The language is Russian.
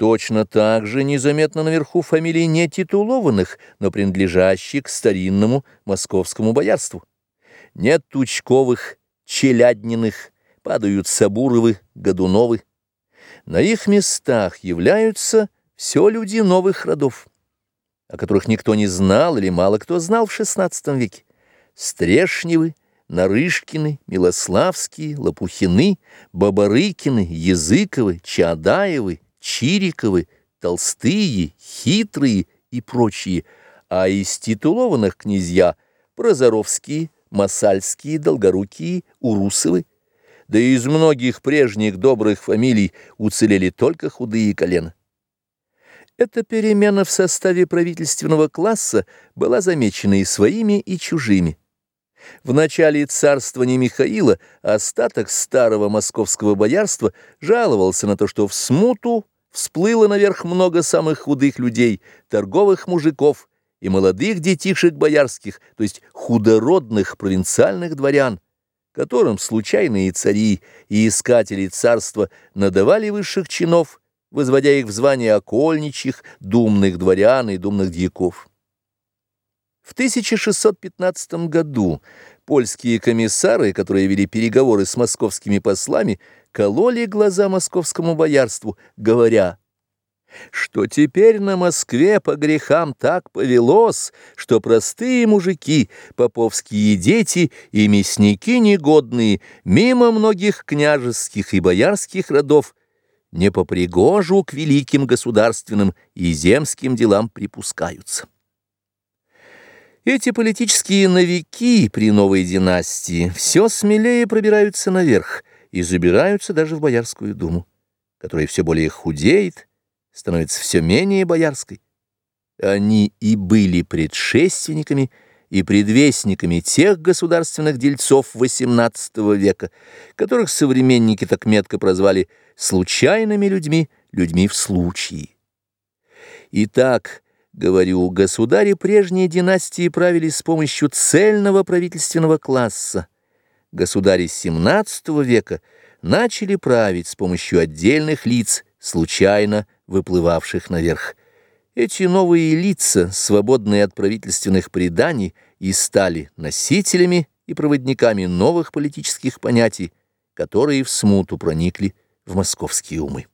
Точно так же незаметно наверху фамилии нетитулованных, но принадлежащих к старинному московскому боярству. Нет Тучковых, Челядниных, падают Сабуровы, Годуновы. На их местах являются все люди новых родов, о которых никто не знал или мало кто знал в XVI веке. Стрешневы, Нарышкины, Милославские, Лопухины, Бабарыкины, Языковы, Чадаевы, Чириковы, Толстые, Хитрые и прочие, а из титулованных князья Прозоровские, Масальские, Долгорукие, Урусовы, да и из многих прежних добрых фамилий уцелели только худые колена. Эта перемена в составе правительственного класса была замечена и своими, и чужими. В начале царствования Михаила остаток старого московского боярства жаловался на то, что в смуту всплыло наверх много самых худых людей, торговых мужиков и молодых детишек боярских, то есть худородных провинциальных дворян, которым случайные цари и искатели царства надавали высших чинов, возводя их в звание окольничьих, думных дворян и думных дьяков. В 1615 году польские комиссары, которые вели переговоры с московскими послами, кололи глаза московскому боярству, говоря, что теперь на Москве по грехам так повелось, что простые мужики, поповские дети и мясники негодные мимо многих княжеских и боярских родов не по пригожу к великим государственным и земским делам припускаются. Эти политические новики при новой династии все смелее пробираются наверх и забираются даже в Боярскую думу, которая все более худеет, становится все менее боярской. Они и были предшественниками и предвестниками тех государственных дельцов XVIII века, которых современники так метко прозвали «случайными людьми, людьми в случае». Итак, Говорю, государи прежней династии правили с помощью цельного правительственного класса. Государи XVII века начали править с помощью отдельных лиц, случайно выплывавших наверх. Эти новые лица, свободные от правительственных преданий, и стали носителями и проводниками новых политических понятий, которые в смуту проникли в московские умы.